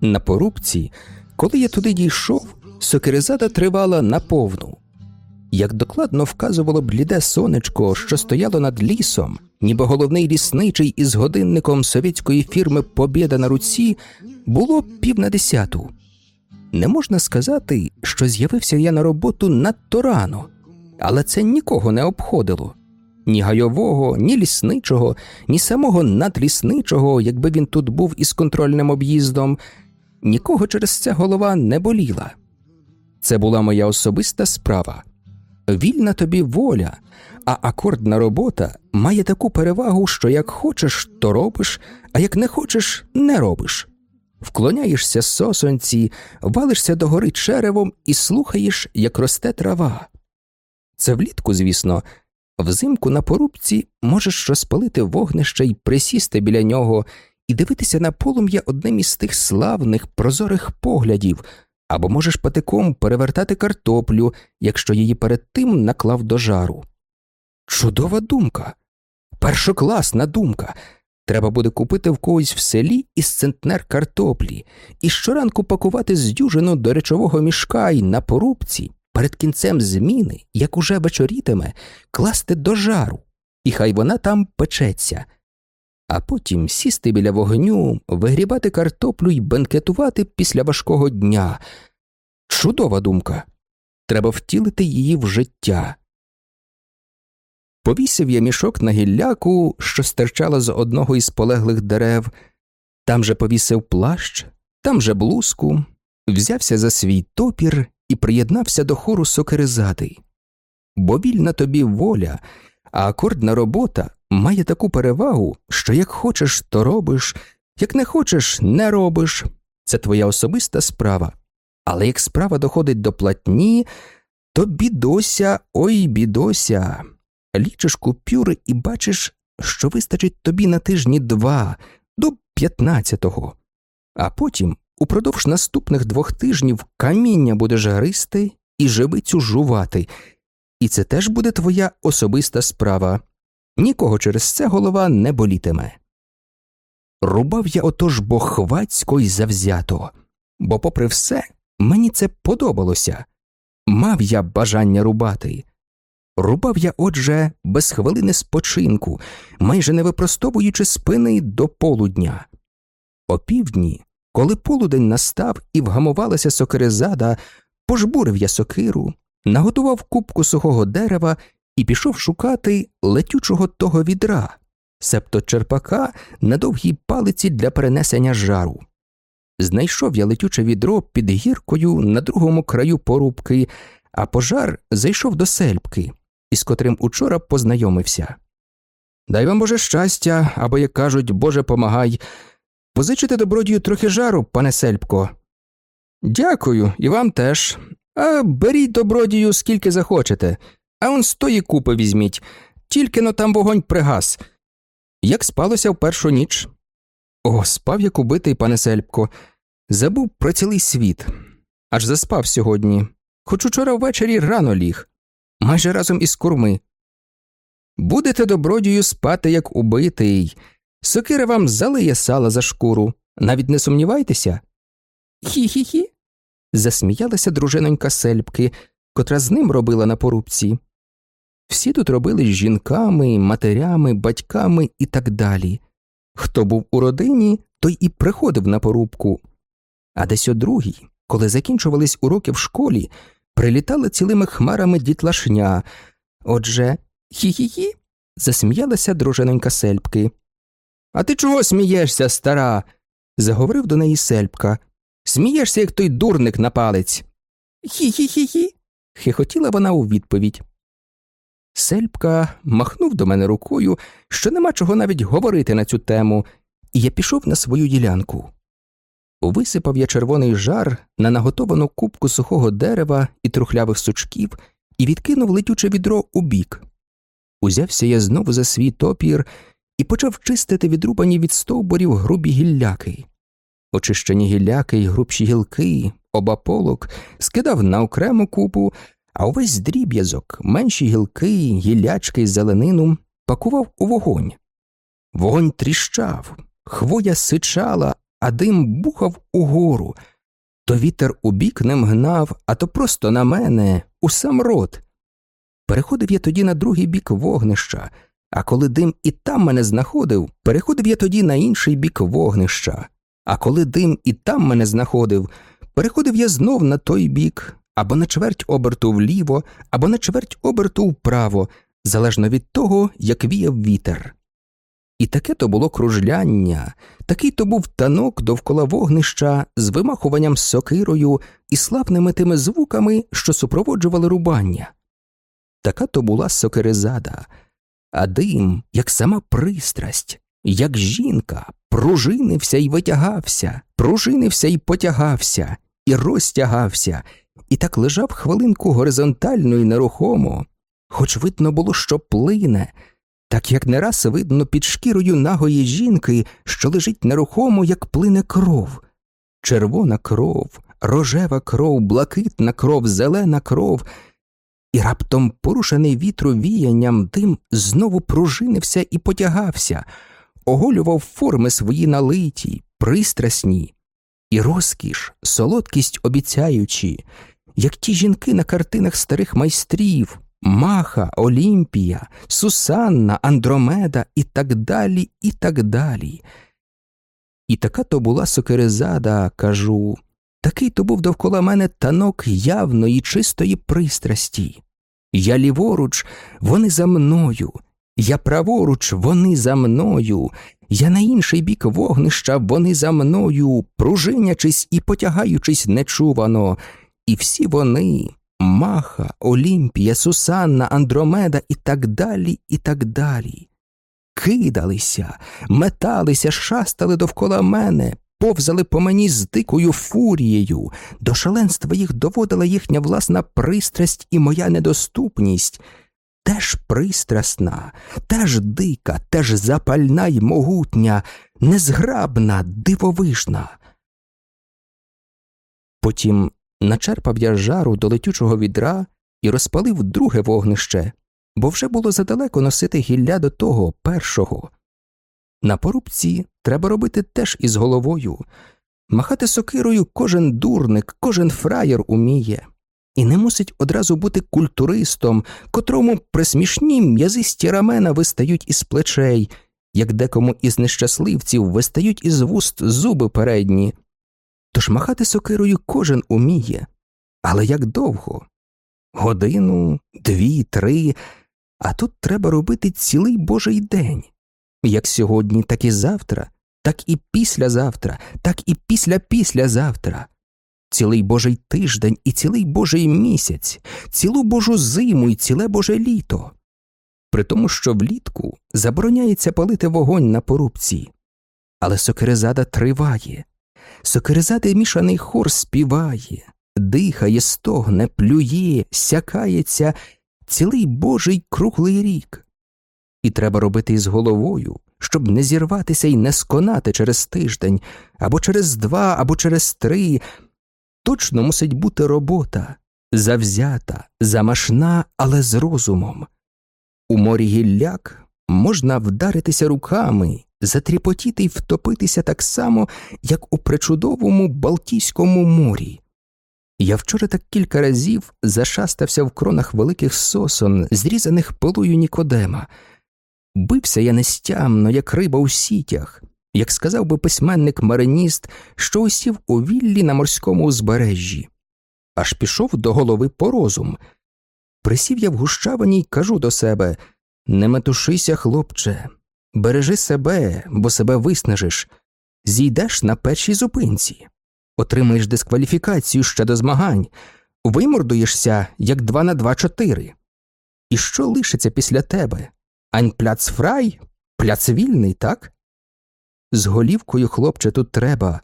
На порубці, коли я туди дійшов, сокиризада тривала наповну. Як докладно вказувало бліде сонечко, що стояло над лісом, ніби головний лісничий із годинником совєтської фірми Побєда на руці, було пів на десяту. Не можна сказати, що з'явився я на роботу надто рано, але це нікого не обходило. Ні гайового, ні лісничого, ні самого надлісничого, якби він тут був із контрольним об'їздом, нікого через це голова не боліла. Це була моя особиста справа. Вільна тобі воля, а акордна робота має таку перевагу, що як хочеш, то робиш, а як не хочеш, не робиш. Вклоняєшся сосонці, валишся до гори черевом і слухаєш, як росте трава. Це влітку, звісно, взимку на порубці можеш розпалити вогнище й присісти біля нього і дивитися на полум'я одним із тих славних прозорих поглядів, або можеш патиком перевертати картоплю, якщо її перед тим наклав до жару. Чудова думка, першокласна думка. Треба буде купити в когось в селі із центнер картоплі і щоранку пакувати з дюжину до речового мішка й на порубці перед кінцем зміни, як уже вечорітиме, класти до жару, і хай вона там печеться, а потім сісти біля вогню, вигрібати картоплю й бенкетувати після важкого дня. Чудова думка. Треба втілити її в життя. Повісив я мішок на гілляку, що стирчала з одного із полеглих дерев, там же повісив плащ, там же блузку, взявся за свій топір і приєднався до хору сокеризади. Бо вільна тобі воля, а акордна робота має таку перевагу, що як хочеш, то робиш, як не хочеш, не робиш. Це твоя особиста справа. Але як справа доходить до платні, то бідося, ой бідося. Лічиш купюри і бачиш, що вистачить тобі на тижні два до п'ятнадцятого, а потім упродовж наступних двох тижнів каміння будеш гристи і живицю жувати, і це теж буде твоя особиста справа. Нікого через це голова не болітиме. Рубав я отож бохвацько й завзято, бо, попри все, мені це подобалося. Мав я бажання рубати. Рубав я, отже, без хвилини спочинку, майже не випростовуючи спини до полудня. О півдні, коли полудень настав і вгамувалася сокиризада, пожбурив я сокиру, наготував кубку сухого дерева і пішов шукати летючого того відра, себто черпака на довгій палиці для перенесення жару. Знайшов я летюче відро під гіркою на другому краю порубки, а пожар зайшов до сельпки, із котрим учора познайомився. Дай вам Боже щастя, або, як кажуть, Боже помагай. Позичите добродію трохи жару, пане сельпко. Дякую, і вам теж. А беріть добродію, скільки захочете, а он з тої купи візьміть, тільки но там вогонь пригас. Як спалося в першу ніч? О, спав як убитий, пане сельпко. Забув про цілий світ. Аж заспав сьогодні, хоч учора ввечері рано ліг, майже разом із курми. Будете добродію спати, як убитий. Сокира вам залиє сала за шкуру, навіть не сумнівайтеся. Хі-хі-хі. засміялася дружинонька сельпки, котра з ним робила на порубці. Всі тут робили з жінками, матерями, батьками і так далі. Хто був у родині, той і приходив на порубку. А десь о другій, коли закінчувались уроки в школі, прилітали цілими хмарами дітлашня. Отже, хі-хі-хі, засміялася дружинонька сельпки. А ти чого смієшся, стара? заговорив до неї сельпка. Смієшся, як той дурник на палець. Хі-хі-хі-хі. хихотіла вона у відповідь. Сельпка махнув до мене рукою, що нема чого навіть говорити на цю тему, і я пішов на свою ділянку. Висипав я червоний жар на наготовану кубку сухого дерева і трухлявих сучків і відкинув летюче відро у бік. Узявся я знову за свій топір і почав чистити відрубані від стовбурів грубі гілляки. Очищені гілляки й грубші гілки, оба полок скидав на окрему купу, а увесь дріб'язок, менші гілки, гіллячки й зеленину пакував у вогонь. Вогонь тріщав, хвоя сичала, а дим бухав угору. То вітер у бік не мгнав, а то просто на мене, у сам рот. Переходив я тоді на другий бік вогнища, а коли дим і там мене знаходив, переходив я тоді на інший бік вогнища, а коли дим і там мене знаходив, переходив я знов на той бік, або на чверть оберту вліво, або на чверть оберту вправо, залежно від того, як віяв вітер. І таке то було кружляння, такий то був танок довкола вогнища з вимахуванням сокирою і славними тими звуками, що супроводжували рубання. Така то була сокиризада, а дим, як сама пристрасть, як жінка, пружинився і витягався, пружинився і потягався, і розтягався, і так лежав хвилинку горизонтально і нерухомо, хоч видно було, що плине так як не раз видно під шкірою нагої жінки, що лежить нерухомо, як плине кров, червона кров, рожева кров, блакитна кров, зелена кров, і раптом, порушений вітру віянням, дим знову пружинився і потягався, оголював форми свої налиті, пристрасні, і розкіш, солодкість обіцяючи, як ті жінки на картинах старих майстрів. Маха, Олімпія, Сусанна, Андромеда і так далі, і так далі. І така то була сокерезада, кажу, такий то був довкола мене танок явної, чистої пристрасті. Я ліворуч, вони за мною, я праворуч, вони за мною, я на інший бік вогнища, вони за мною, пружинячись і потягаючись нечувано, і всі вони. Маха, Олімпія, Сусанна, Андромеда і так далі, і так далі. Кидалися, металися, шастали довкола мене, повзали по мені з дикою фурією, до шаленства їх доводила їхня власна пристрасть і моя недоступність. Теж пристрасна, теж дика, теж запальна й могутня, незграбна, дивовижна. Потім Начерпав я жару до летючого відра і розпалив друге вогнище, бо вже було задалеко носити гілля до того першого. На порубці треба робити теж із головою. Махати сокирою кожен дурник, кожен фраєр уміє, і не мусить одразу бути культуристом, котрому присмішні м'язисті рамена вистають із плечей, як декому із нещасливців вистають із вуст зуби передні. Тож махати сокирою кожен уміє, але як довго? Годину, дві, три, а тут треба робити цілий божий день. Як сьогодні, так і завтра, так і післязавтра, так і після післязавтра. Цілий божий тиждень і цілий божий місяць, цілу божу зиму і ціле боже літо. При тому, що влітку забороняється палити вогонь на порубці, але сокиризада триває. Сокиризатий мішаний хор співає, дихає, стогне, плює, сякається цілий божий круглий рік. І треба робити із головою, щоб не зірватися і не сконати через тиждень, або через два, або через три. Точно мусить бути робота завзята, замашна, але з розумом. У морі гілляк можна вдаритися руками затріпотіти й втопитися так само, як у причудовому Балтійському морі. Я вчора так кілька разів зашастався в кронах великих сосон, зрізаних пилою Нікодема. Бився я нестямно, як риба у сітях, як сказав би письменник Мариніст, що усів у віллі на морському узбережжі, аж пішов до голови по розум. Присів я в гущавині й кажу до себе Не метушися, хлопче, Бережи себе, бо себе виснажиш, зійдеш на першій зупинці, отримаєш дискваліфікацію ще до змагань, вимордуєшся, як два на два чотири. І що лишиться після тебе? Ань пляц фрай, пляц вільний, так? з голівкою хлопче тут треба,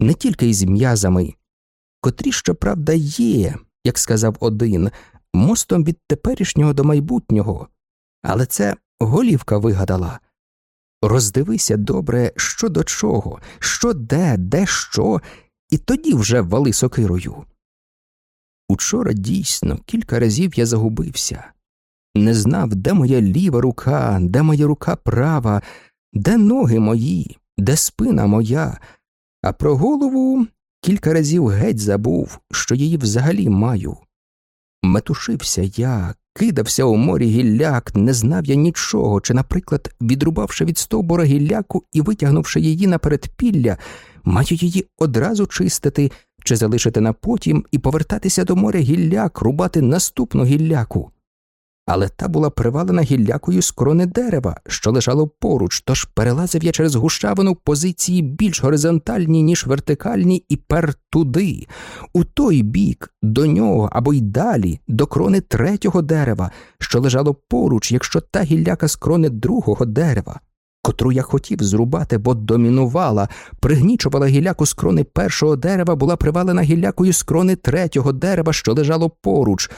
не тільки із м'язами, котрі, щоправда, є, як сказав один, мостом від теперішнього до майбутнього, але це голівка вигадала. Роздивися добре, що до чого, що де, де що, і тоді вже вали сокирою. Учора дійсно кілька разів я загубився, не знав, де моя ліва рука, де моя рука права, де ноги мої, де спина моя, а про голову кілька разів геть забув, що її взагалі маю. Метушився я, кидався у морі гілляк, не знав я нічого, чи, наприклад, відрубавши від стовбура гілляку і витягнувши її на передпілля, маю її одразу чистити чи залишити на потім і повертатися до моря гілляк, рубати наступну гілляку. Але та була привалена гіллякою з крони дерева, що лежало поруч, тож перелазив я через гущавину позиції більш горизонтальні, ніж вертикальні, і пер туди, у той бік, до нього або й далі, до крони третього дерева, що лежало поруч, якщо та гілляка з крони другого дерева котру я хотів зрубати, бо домінувала, пригнічувала гілляку з крони першого дерева, була привалена гіллякою з крони третього дерева, що лежало поруч.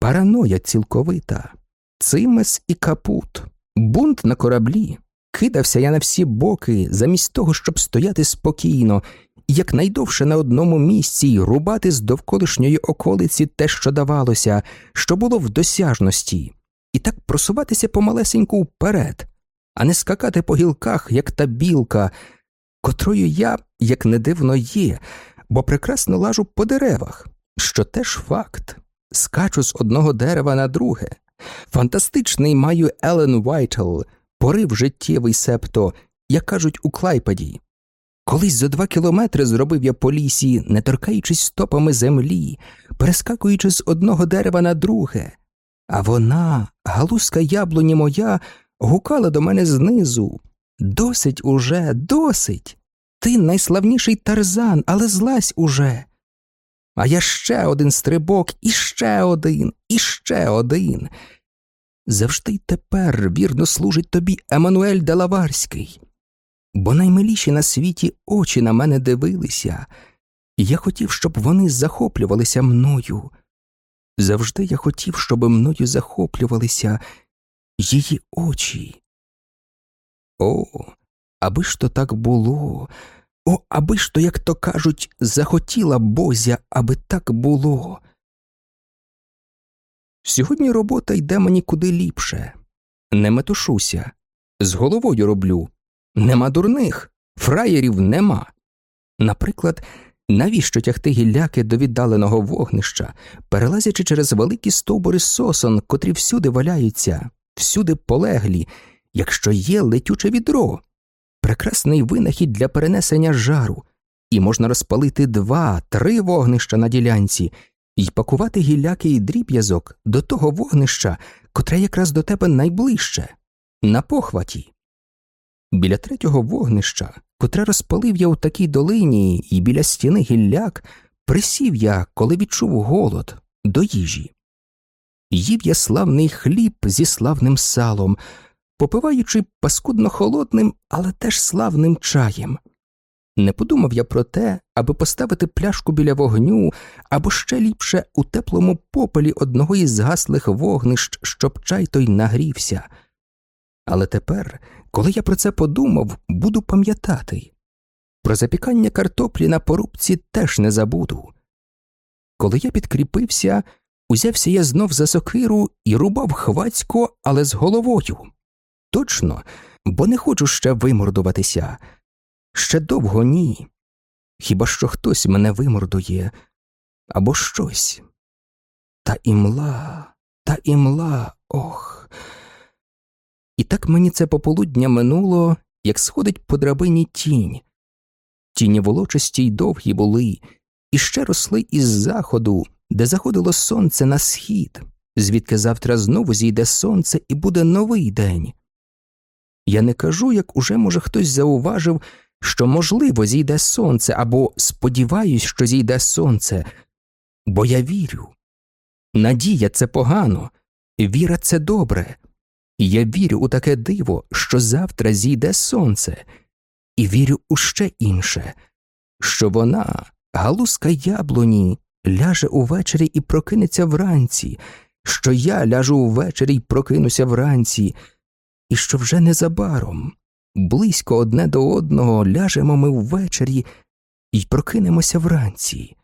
Параноя цілковита, цимес і капут, бунт на кораблі. Кидався я на всі боки, замість того, щоб стояти спокійно, якнайдовше на одному місці й рубати з довколишньої околиці те, що давалося, що було в досяжності, і так просуватися помалесеньку вперед а не скакати по гілках, як та білка, котрою я, як не дивно, є, бо прекрасно лажу по деревах, що теж факт. Скачу з одного дерева на друге. Фантастичний маю élan vital, порив життєвий, себто, як кажуть у Клайпаді. Колись за два кілометри зробив я по лісі, не торкаючись стопами землі, перескакуючи з одного дерева на друге. А вона, галузка яблуні моя, гукала до мене знизу. Досить уже, досить. Ти найславніший тарзан, але злазь уже. А я ще один стрибок, і ще один, і ще один. Завжди й тепер вірно служить тобі Еммануель Делаварський, бо наймиліші на світі очі на мене дивилися, і я хотів, щоб вони захоплювалися мною. Завжди я хотів, щоб мною захоплювалися її очі. О, аби ж то так було, о, аби ж то, як то кажуть, захотіла Бозя, аби так було. Сьогодні робота йде мені куди ліпше. Не метушуся, з головою роблю. Нема дурних, фраєрів нема. Наприклад, навіщо тягти гілляки до віддаленого вогнища, перелазячи через великі стовбури сосон, котрі всюди валяються, всюди полеглі, якщо є летюче відро, прекрасний винахід для перенесення жару, і можна розпалити два, три вогнища на ділянці і пакувати гілляки і дріб'язок до того вогнища, котре якраз до тебе найближче, на похваті. Біля третього вогнища, котре розпалив я у такій долині, і біля стіни гілляк, присів я, коли відчув голод до їжі. Їв я славний хліб зі славним салом, попиваючи паскудно холодним, але теж славним чаєм. Не подумав я про те, аби поставити пляшку біля вогню або ще ліпше у теплому попелі одного із згаслих вогнищ, щоб чай той нагрівся. Але тепер, коли я про це подумав, буду пам'ятати про запікання картоплі на порубці теж не забуду. Коли я підкріпився, Узявся я знов за сокиру і рубав хвацько, але з головою. Точно, бо не хочу ще вимордуватися. Ще довго ні. Хіба що хтось мене вимордує або щось. Та імла, та імла, ох. І так мені це пополудня минуло, як сходить по драбині тінь. Тіні волочисті й довгі були, і ще росли із заходу, де заходило сонце на схід, звідки завтра знову зійде сонце і буде новий день. Я не кажу, як уже, може, хтось зауважив, що, можливо, зійде сонце або сподіваюсь, що зійде сонце, бо я вірю. Надія це погано, віра це добре. Я вірю у таке диво, що завтра зійде сонце, і вірю у ще інше, що вона, галузка яблуні, ляже увечері і прокинеться вранці, що я ляжу увечері і прокинуся вранці, і що вже незабаром, близько одне до одного ляжемо ми ввечері і прокинемося вранці.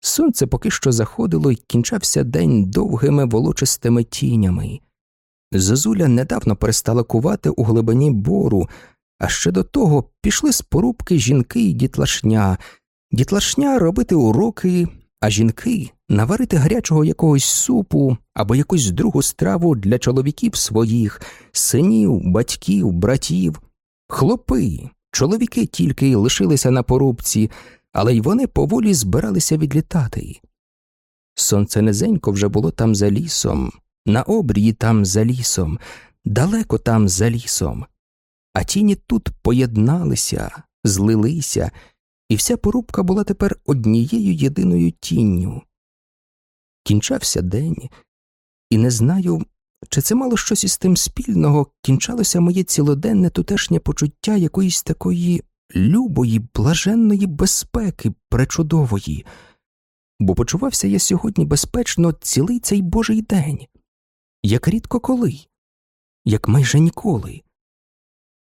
Сонце поки що заходило і кінчався день довгими волочистими тінями. Зозуля недавно перестала кувати у глибині бору, а ще до того пішли з порубки жінки і дітлашня, дітлашня робити уроки, а жінки наварити гарячого якогось супу або якусь другу страву для чоловіків своїх, синів, батьків, братів, хлопи, чоловіки тільки лишилися на порубці, але й вони поволі збиралися відлітати. Сонце низенько вже було там за лісом, на обрії там за лісом, далеко там за лісом, а тіні тут поєдналися, злилися, і вся порубка була тепер однією єдиною тінню. Кінчався день, і не знаю, чи це мало щось із тим спільного кінчалося моє цілоденне тутешнє почуття якоїсь такої любої, блаженної безпеки пречудової, бо почувався я сьогодні безпечно цілий цей божий день, як рідко коли, як майже ніколи.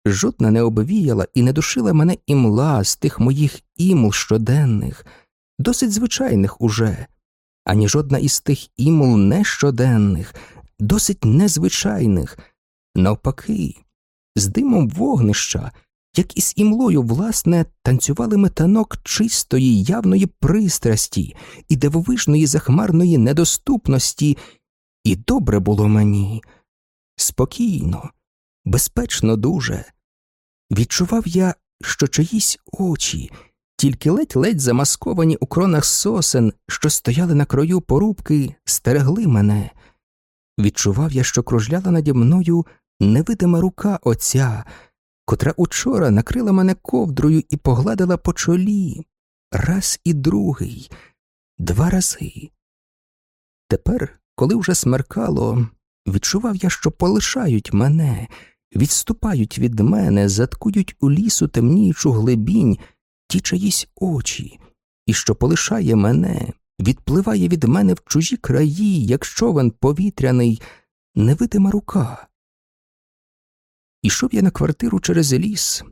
Жодна не обвіяла і не душила мене імла з тих моїх імл щоденних, досить звичайних уже, ані жодна із тих імл нещоденних, досить незвичайних, навпаки, з димом вогнища, як із імлою, власне, танцювали метанок чистої, явної пристрасті і дивовижної захмарної недоступності, і добре було мені. Спокійно, безпечно дуже. Відчував я, що чиїсь очі, тільки ледь-ледь замасковані у кронах сосен, що стояли на краю порубки, стерегли мене. Відчував я, що кружляла наді мною невидима рука отця, котра учора накрила мене ковдрою і погладила по чолі раз і другий, два рази. Тепер, коли вже смеркало, відчував я, що полишають мене, відступають від мене, заткують у лісу темніючу глибінь ті чиїсь очі, і що полишає мене, відпливає від мене в чужі краї, як човен повітряний, невидима рука. Ішов я на квартиру через ліс.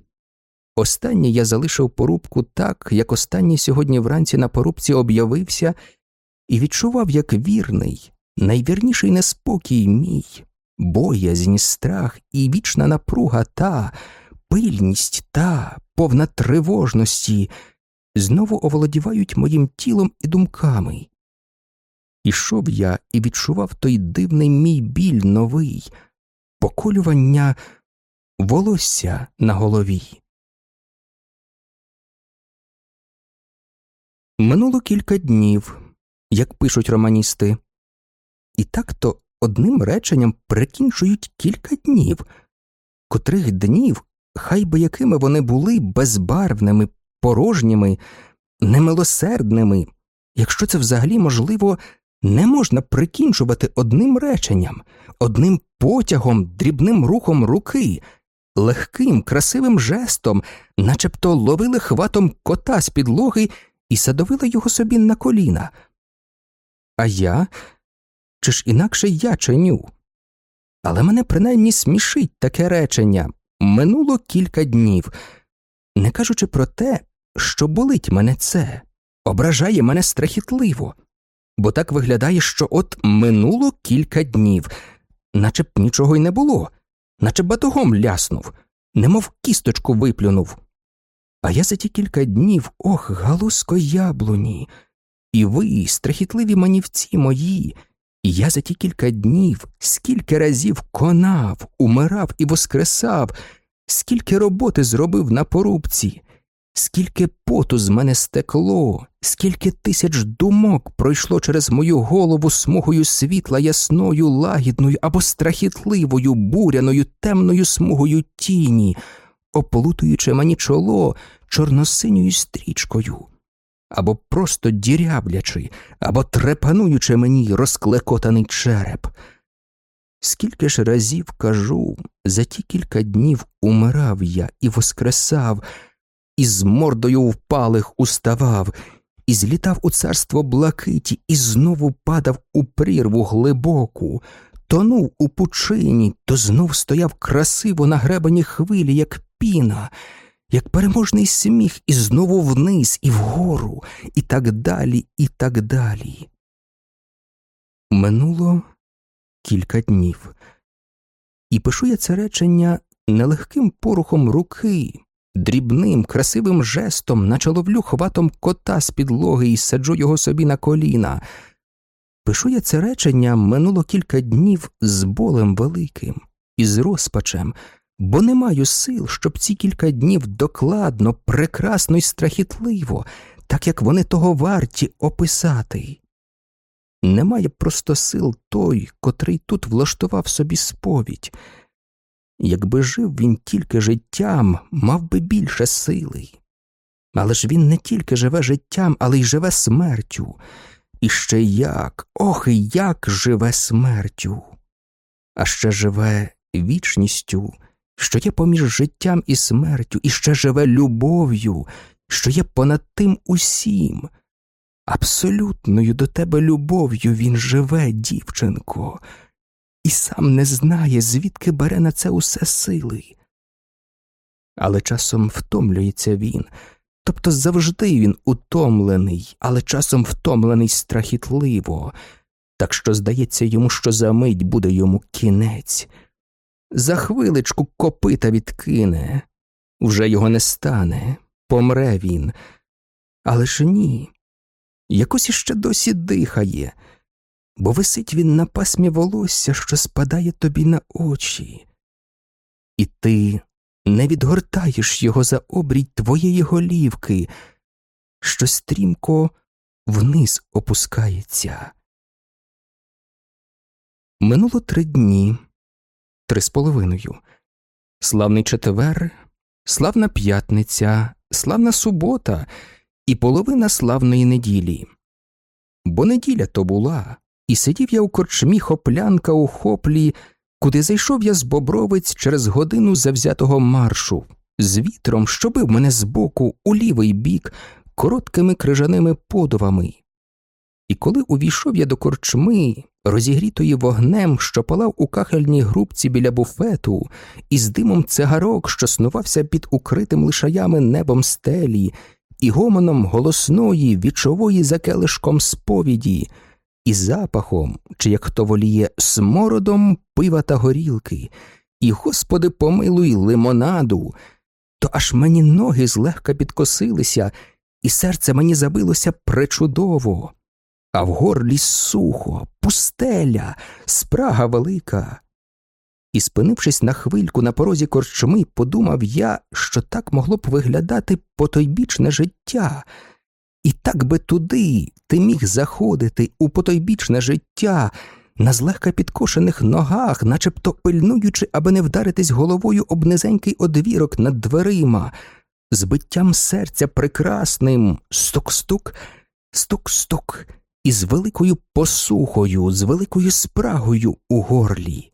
Останнє я залишив порубку так, як останній сьогодні вранці на порубці об'явився, і відчував, як вірний, найвірніший неспокій мій, боязнь, страх і вічна напруга та, пильність та, повна тривожності, знову оволодівають моїм тілом і думками. Ішов я і відчував той дивний мій біль новий, поколювання волосся на голові. Минуло кілька днів, як пишуть романісти, і так то одним реченням прикінчують кілька днів, котрих днів, хай би якими вони були безбарвними, порожніми, немилосердними, якщо це взагалі можливо, не можна прикінчувати одним реченням, одним потягом, дрібним рухом руки легким, красивим жестом, начебто ловили хватом кота з підлоги і садовили його собі на коліна. А я чи ж інакше я чиню? Але мене принаймні смішить таке речення. Минуло кілька днів, не кажучи про те, що болить мене це, ображає мене страхітливо, бо так виглядає, що от минуло кілька днів, наче б нічого й не було. Наче б батогом ляснув, немов кісточку виплюнув. А я за ті кілька днів, ох, галузко яблуні, і ви, страхітливі манівці мої, і я за ті кілька днів скільки разів конав, умирав і воскресав, скільки роботи зробив на порубці, Скільки поту з мене стекло, скільки тисяч думок пройшло через мою голову смугою світла ясною, лагідною або страхітливою, буряною, темною смугою тіні, оплутуючи мені чоло чорносиньою стрічкою, або просто діряблячи, або трепануючи мені розклекотаний череп. Скільки ж разів кажу, за ті кілька днів умирав я і воскресав, і з мордою впалих уставав, і злітав у царство блакиті, і знову падав у прірву глибоку, тонув у пучині, то знов стояв красиво на гребені хвилі, як піна, як переможний сміх, і знову вниз, і вгору, і так далі, і так далі. Минуло кілька днів, і пишу я це речення нелегким порухом руки, дрібним, красивим жестом, наче ловлю хватом кота з підлоги і саджу його собі на коліна. Пишу я це речення минуло кілька днів з болем великим і з розпачем, бо не маю сил, щоб ці кілька днів докладно, прекрасно і страхітливо, так як вони того варті описати. Немає просто сил той, котрий тут влаштував собі сповідь. Якби жив він тільки життям, мав би більше сили. Але ж він не тільки живе життям, але й живе смертю. І ще як, ох, і як живе смертю, а ще живе вічністю, що є поміж життям і смертю, і ще живе любов'ю, що є понад тим усім. Абсолютною до тебе любов'ю він живе, дівчинко, і сам не знає, звідки бере на це усе сили. Але часом втомлюється він, тобто завжди він утомлений, але часом втомлений страхітливо, так що здається йому, що за мить буде йому кінець. За хвиличку копита відкине, вже його не стане, помре він. Але ж ні, якось іще досі дихає, бо висить він на пасмі волосся, що спадає тобі на очі, і ти не відгортаєш його за обрій твоєї голівки, що стрімко вниз опускається. Минуло три дні, три з половиною. Славний четвер, славна п'ятниця, славна субота і половина славної неділі. Бо неділя то була, і сидів я у корчмі хоплянка у хоплі, куди зайшов я з бобровиць через годину завзятого маршу, з вітром, що бив мене збоку у лівий бік, короткими крижаними подувами. І коли увійшов я до корчми, розігрітої вогнем, що палав у кахельній грубці біля буфету, і з димом цигарок, що снувався під укритим лишаями небом стелі, і гомоном голосної, вічової за келишком сповіді, і запахом, чи як хто воліє, смородом пива та горілки, і, Господи, помилуй лимонаду, то аж мені ноги злегка підкосилися, і серце мені забилося пречудово, а в горлі сухо, пустеля, спрага велика. І, спинившись на хвильку на порозі корчми, подумав я, що так могло б виглядати потойбічне життя, і так би туди ти міг заходити у потойбічне життя, на злегка підкошених ногах, начебто пильнуючи, аби не вдаритись головою об низенький одвірок над дверима, з биттям серця прекрасним, стук-стук, стук-стук, і з великою посухою, з великою спрагою у горлі.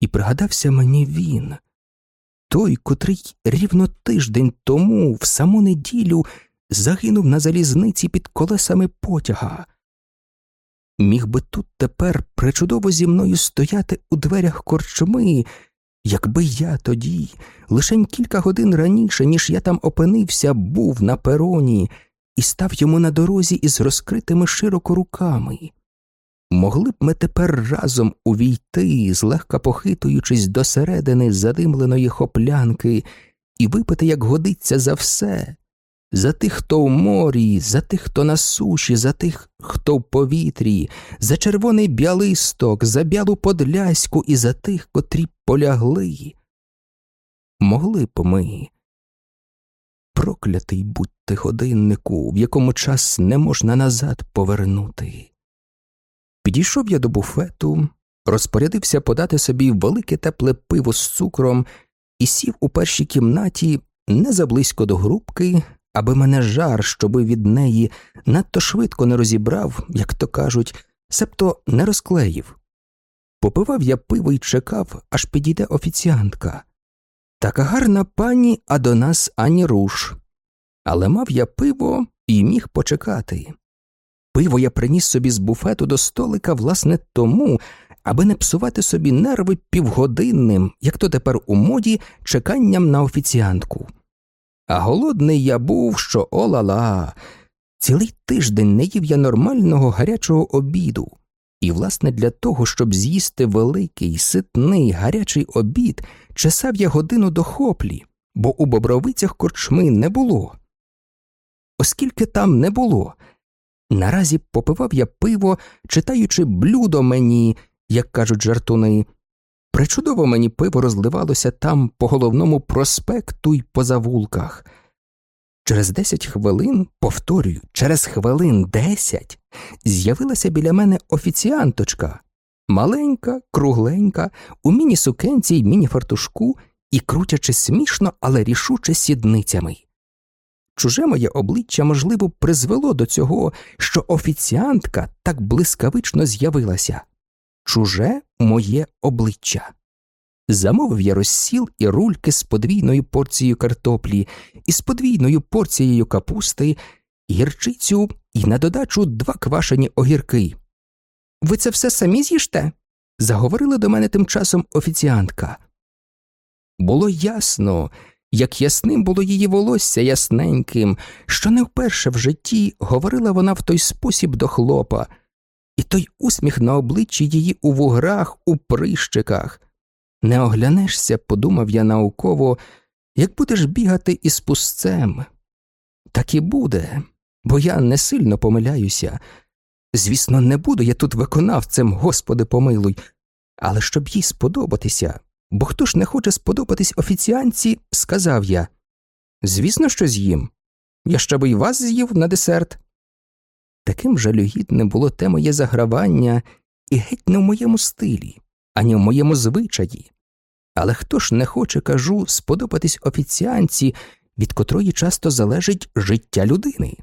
І пригадався мені він, той, котрий рівно тиждень тому, в саму неділю, загинув на залізниці під колесами потяга. Міг би тут тепер причудово зі мною стояти у дверях корчми, якби я тоді, лишень кілька годин раніше, ніж я там опинився, був на пероні і став йому на дорозі із розкритими широко руками. Могли б ми тепер разом увійти, злегка похитуючись до середини задимленої хоплянки, і випити, як годиться, за все, за тих, хто в морі, за тих, хто на суші, за тих, хто в повітрі, за червоний бялисток, за білу подляську і за тих, котрі полягли. Могли б ми. Проклятий будьте годиннику, в якому час не можна назад повернути. Підійшов я до буфету, розпорядився подати собі велике тепле пиво з цукром і сів у першій кімнаті не заблизько до грубки, аби мене жар, щоби від неї надто швидко не розібрав, як то кажуть, себто не розклеїв. Попивав я пиво і чекав, аж підійде офіціантка. Така гарна пані, а до нас ані руш. Але мав я пиво і міг почекати. Пиво я приніс собі з буфету до столика, власне, тому, аби не псувати собі нерви півгодинним, як то тепер у моді, чеканням на офіціантку. А голодний я був, що о-ла-ла, цілий тиждень не їв я нормального гарячого обіду. І, власне, для того, щоб з'їсти великий, ситний, гарячий обід, чесав я годину до хоплі, бо у бобровицях корчми не було. Оскільки там не було, наразі попивав я пиво, читаючи блюдо мені, як кажуть жартуни. Причудово мені пиво розливалося там по головному проспекту й по завулках. Через десять хвилин, повторюю, через хвилин десять з'явилася біля мене офіціанточка, маленька, кругленька, у міні-сукенці й міні-фартушку і крутячи смішно, але рішуче сідницями. Чуже моє обличчя, можливо, призвело до цього, що офіціантка так блискавично з'явилася. Чуже моє обличчя. Замовив я розсіл і рульки з подвійною порцією картоплі і з подвійною порцією капусти, гірчицю і на додачу два квашені огірки. Ви це все самі з'їжте? заговорила до мене тим часом офіціантка. Було ясно, як ясним було її волосся ясненьким, що не вперше в житті говорила вона в той спосіб до хлопа, і той усміх на обличчі її у вуграх, у прищиках. Не оглянешся, подумав я науково, як будеш бігати із пустцем. Так і буде, бо я не сильно помиляюся. Звісно, не буду я тут виконавцем, Господи помилуй, але щоб їй сподобатися, бо хто ж не хоче сподобатись офіціанці, сказав я. Звісно, що з'їм. Я ще би й вас з'їв на десерт. Таким жалюгідним було те моє загравання і геть не в моєму стилі, ані в моєму звичаї. Але хто ж не хоче, кажу, сподобатись офіціанці, від котрої часто залежить життя людини?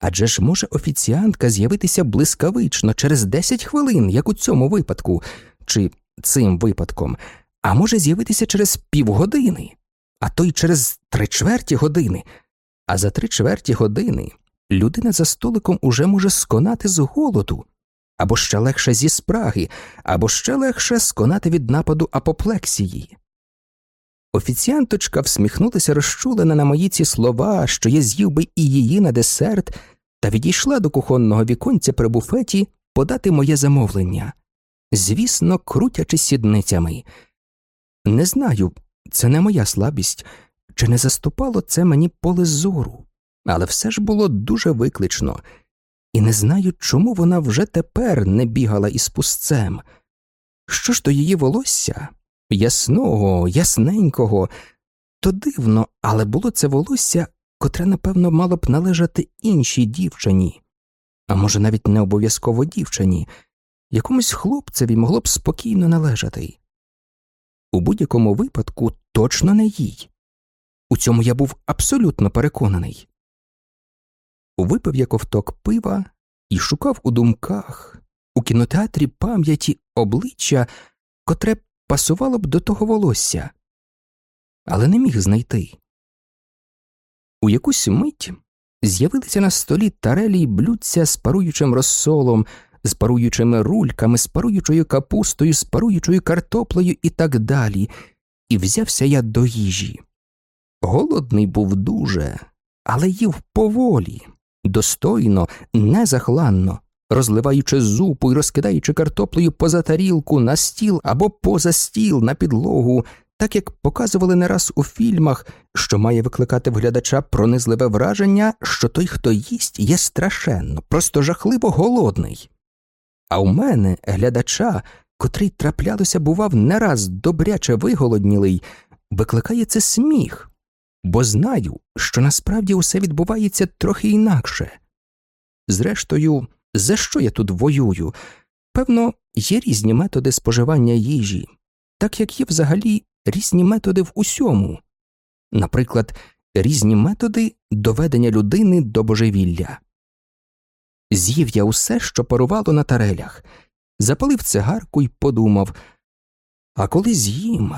Адже ж може офіціантка з'явитися блискавично через 10 хвилин, як у цьому випадку, чи цим випадком, а може з'явитися через півгодини, а то й через три чверті години, а за три чверті години людина за столиком уже може сконати з голоду, або ще легше зі спраги, або ще легше сконати від нападу апоплексії. Офіціанточка всміхнулася розчулена на мої ці слова, що я з'їв би і її на десерт, та відійшла до кухонного віконця при буфеті подати моє замовлення, звісно, крутячи сідницями. Не знаю, це не моя слабість, чи не заступало це мені поле зору, але все ж було дуже виклично, і не знаю, чому вона вже тепер не бігала із пустцем. Що ж до її волосся? Ясного, ясненького, то дивно, але було це волосся, котре, напевно, мало б належати іншій дівчині, а може, навіть не обов'язково дівчині, якомусь хлопцеві могло б спокійно належати. У будь-якому випадку точно не їй. У цьому я був абсолютно переконаний. Випив я ковток пива і шукав у думках, у кінотеатрі пам'яті обличчя, котре пасувало б до того волосся, але не міг знайти. У якусь мить з'явилися на столі тарелі й блюдця з паруючим розсолом, з паруючими рульками, з паруючою капустою, з паруючою картоплею і так далі, і взявся я до їжі. Голодний був дуже, але їв поволі, достойно, незахланно, розливаючи зупу і розкидаючи картоплею поза тарілку на стіл або поза стіл на підлогу, так як показували не раз у фільмах, що має викликати в глядача пронизливе враження, що той, хто їсть, є страшенно, просто жахливо голодний. А у мене, глядача, котрий траплялося, бував не раз добряче виголоднілий, викликає це сміх, бо знаю, що насправді усе відбувається трохи інакше. Зрештою, за що я тут воюю? Певно, є різні методи споживання їжі, так як є взагалі різні методи в усьому, наприклад, різні методи доведення людини до божевілля. З'їв я усе, що парувало на тарелях, запалив цигарку і подумав а коли з'їм,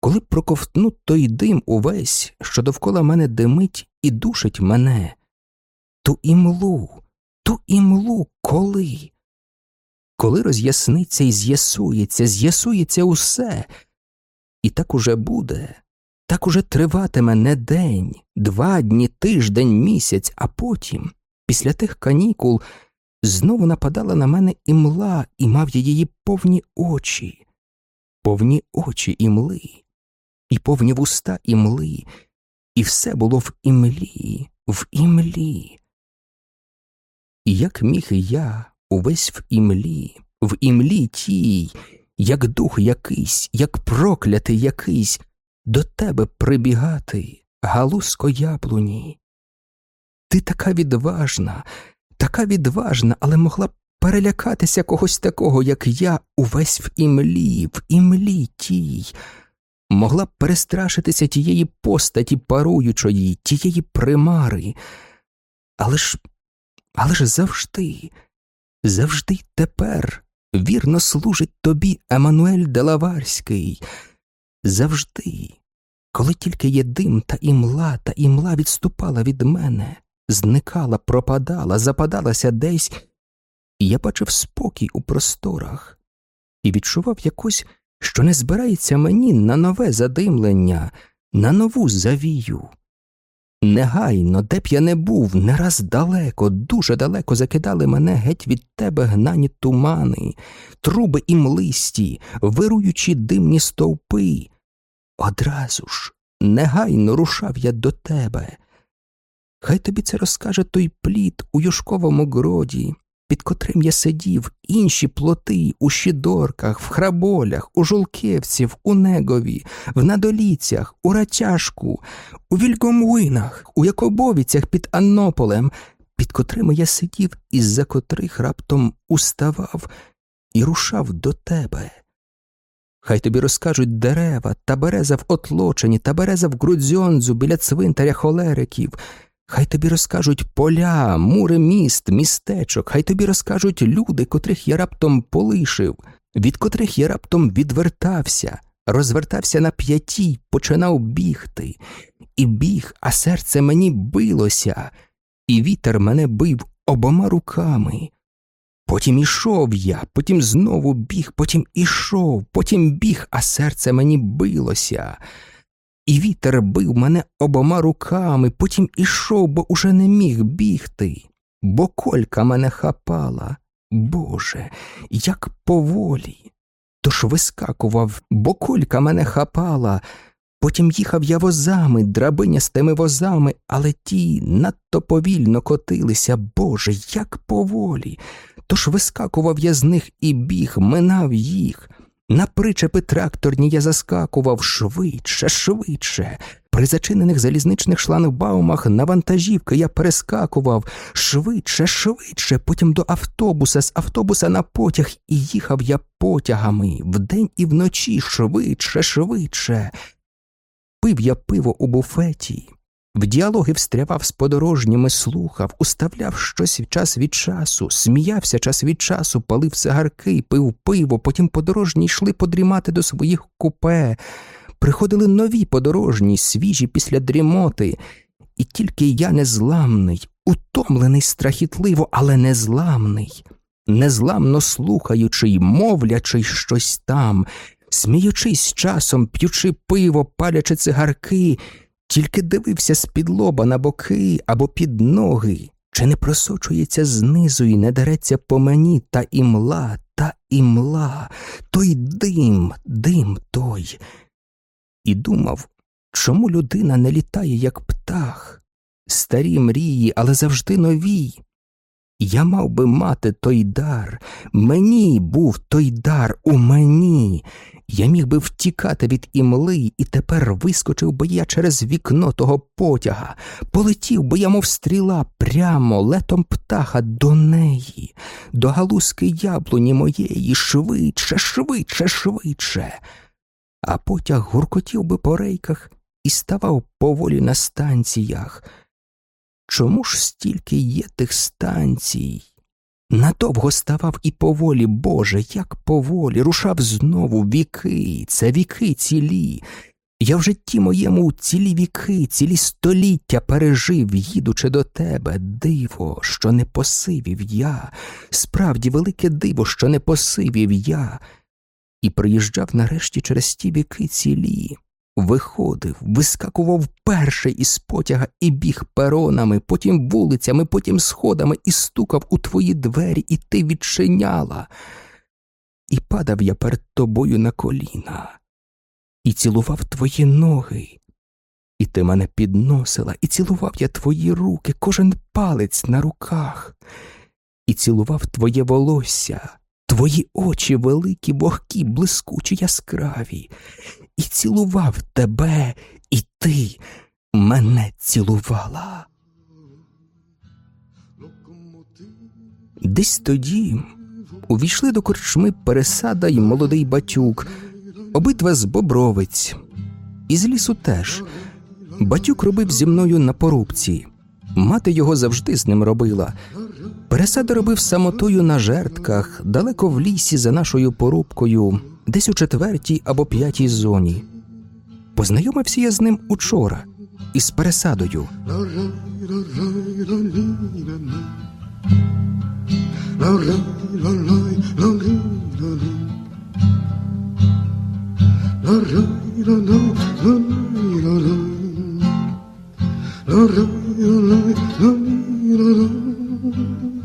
коли проковтну той дим увесь, що довкола мене димить і душить мене, ту імлу, ту імлу коли? Коли роз'ясниться і з'ясується, з'ясується усе, і так уже буде, так уже триватиме не день, два дні, тиждень, місяць, а потім, після тих канікул, знову нападала на мене імла і мав я її повні очі, повні очі імли, і повні вуста імли, і все було в імлі, в імлі. І як міг я увесь в імлі, в імлі тій, як дух якийсь, як проклятий якийсь, до тебе прибігати, галузко яблуні. Ти така відважна, така відважна, але могла б перелякатися когось такого, як я, увесь в імлі, в імлі тій, могла б перестрашитися тієї постаті паруючої, тієї примари, але ж, але ж завжди, завжди тепер вірно служить тобі Еммануель Делаварський, завжди, коли тільки є дим та імла, та імла відступала від мене, зникала, пропадала, западалася десь, і я бачив спокій у просторах і відчував якось, що не збирається мені на нове задимлення, на нову завію. Негайно, де б я не був, не раз далеко, дуже далеко закидали мене геть від тебе гнані тумани, труби і млисті, вируючі димні стовпи. Одразу ж, негайно рушав я до тебе. Хай тобі це розкаже той плід у юшковому гроді, під котрим я сидів, інші плоти у щідорках, в храболях, у Жулківців, у Негові, в Надоліцях, у Ратяшку, у Вільгомуинах, у Якобовіцях під Аннополем, під котрими я сидів, із за котрих раптом уставав і рушав до тебе. Хай тобі розкажуть дерева та береза в отлочені та береза в Грудзьонзу біля цвинтаря холериків. Хай тобі розкажуть поля, мури міст, містечок, хай тобі розкажуть люди, котрих я раптом полишив, від котрих я раптом відвертався, розвертався на п'ятій, починав бігти, і біг, а серце мені билося, і вітер мене бив обома руками. Потім ішов я, потім знову біг, потім ішов, потім біг, а серце мені билося і вітер бив мене обома руками, потім ішов, бо уже не міг бігти, бо колька мене хапала. Боже, як поволі. Тож вискакував, бо колька мене хапала. Потім їхав я возами, драбинястими возами, але ті надто повільно котилися, Боже, як поволі. Тож вискакував я з них і біг, минав їх. На причепи тракторні я заскакував швидше, швидше. При зачинених залізничних шлангбаумах на вантажівки я перескакував швидше, швидше, потім до автобуса, з автобуса на потяг, і їхав я потягами вдень і вночі швидше, швидше. Пив я пиво у буфеті, в діалоги встрявав з подорожніми, слухав, уставляв щось час від часу, сміявся час від часу, палив цигарки, пив пиво, потім подорожні йшли подрімати до своїх купе. Приходили нові подорожні, свіжі після дрімоти, і тільки я незламний, утомлений страхітливо, але незламний, незламно слухаючий, мовлячий щось там, сміючись часом, п'ючи пиво, палячи цигарки тільки дивився з-під лоба на боки або під ноги, чи не просочується знизу і не дереться по мені та імла, та імла, той дим, дим той. І думав, чому людина не літає, як птах, старі мрії, але завжди нові. Я мав би мати той дар, мені був той дар у мені, я міг би втікати від імли, і тепер вискочив би я через вікно того потяга, полетів би я, мов стріла, прямо летом птаха до неї, до галузки яблуні моєї, швидше, швидше, швидше. А потяг гуркотів би по рейках і ставав поволі на станціях. Чому ж стільки є тих станцій? Надовго ставав і поволі, Боже, як поволі, рушав знову віки, це віки цілі. Я в житті моєму цілі віки, цілі століття пережив, їдучи до тебе, диво, що не посивів я, справді велике диво, що не посивів я, і приїжджав нарешті через ті віки цілі. Виходив, вискакував перший із потяга і біг перонами, потім вулицями, потім сходами і стукав у твої двері, і ти відчиняла. І падав я перед тобою на коліна, і цілував твої ноги, і ти мене підносила, і цілував я твої руки, кожен палець на руках, і цілував твоє волосся, твої очі великі, вогкі, блискучі, яскраві, і цілував тебе, і ти мене цілувала. Десь тоді увійшли до корчми пересада й молодий батюк, обидва з бобровиць, і з лісу теж. Батюк робив зі мною на порубці. Мати його завжди з ним робила. Пересада робив самотою на жертках, далеко в лісі за нашою порубкою, десь у четвертій або п'ятій зоні. Познайомився я з ним учора із пересадою.